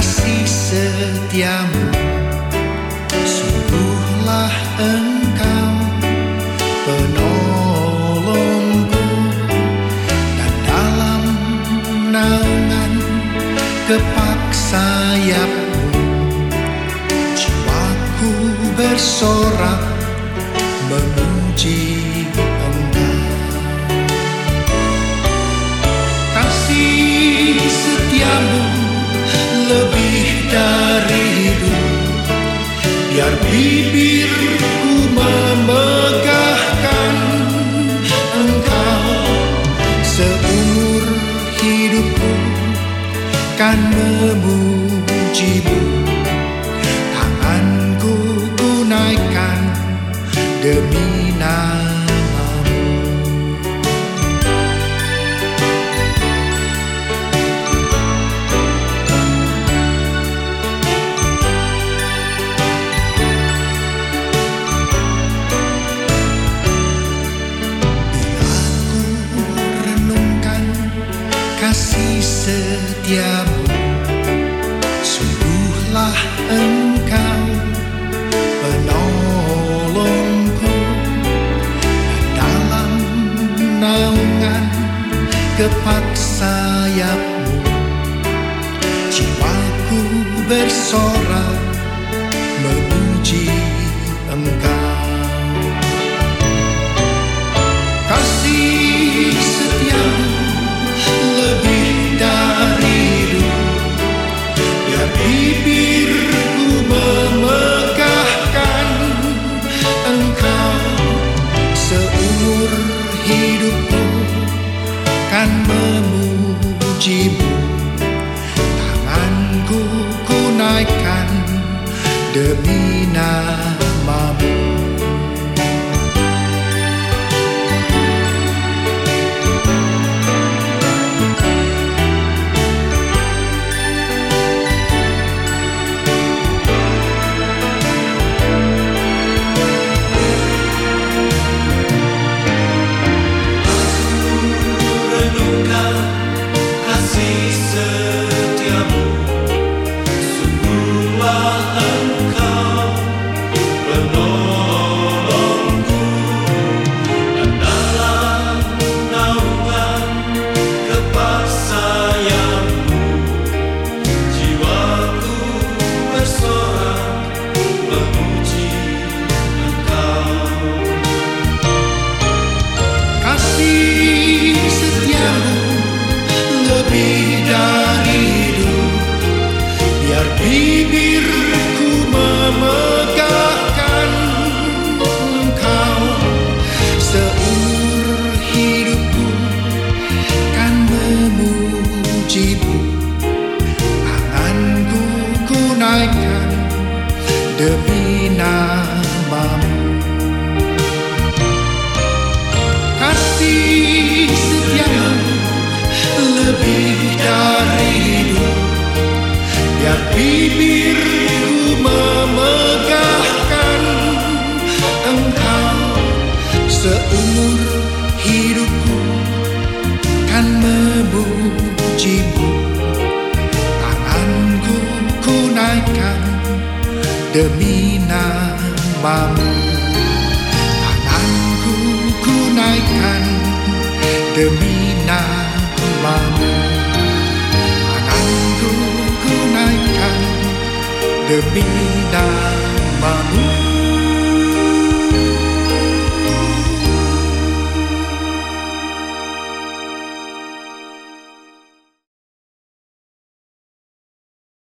kasih setiamu. Sungguhlah engkau penolongku. Dan dalam naungan kepak sayapmu Jiwaku bersorak memuji Biar bibirku memegahkan engkau Seumur hidupku kan memujimu. Tanganku ku naikkan demi nama setiamu. Sungguhlah engkau penolongku dalam naungan kepak sayapmu Jiwaku bersorak memuji engkau memujimu Tanganku ku naikkan demi namamu demi namamu kasih demi namamu. Tanganku ku naikkan demi namamu. Demi namamu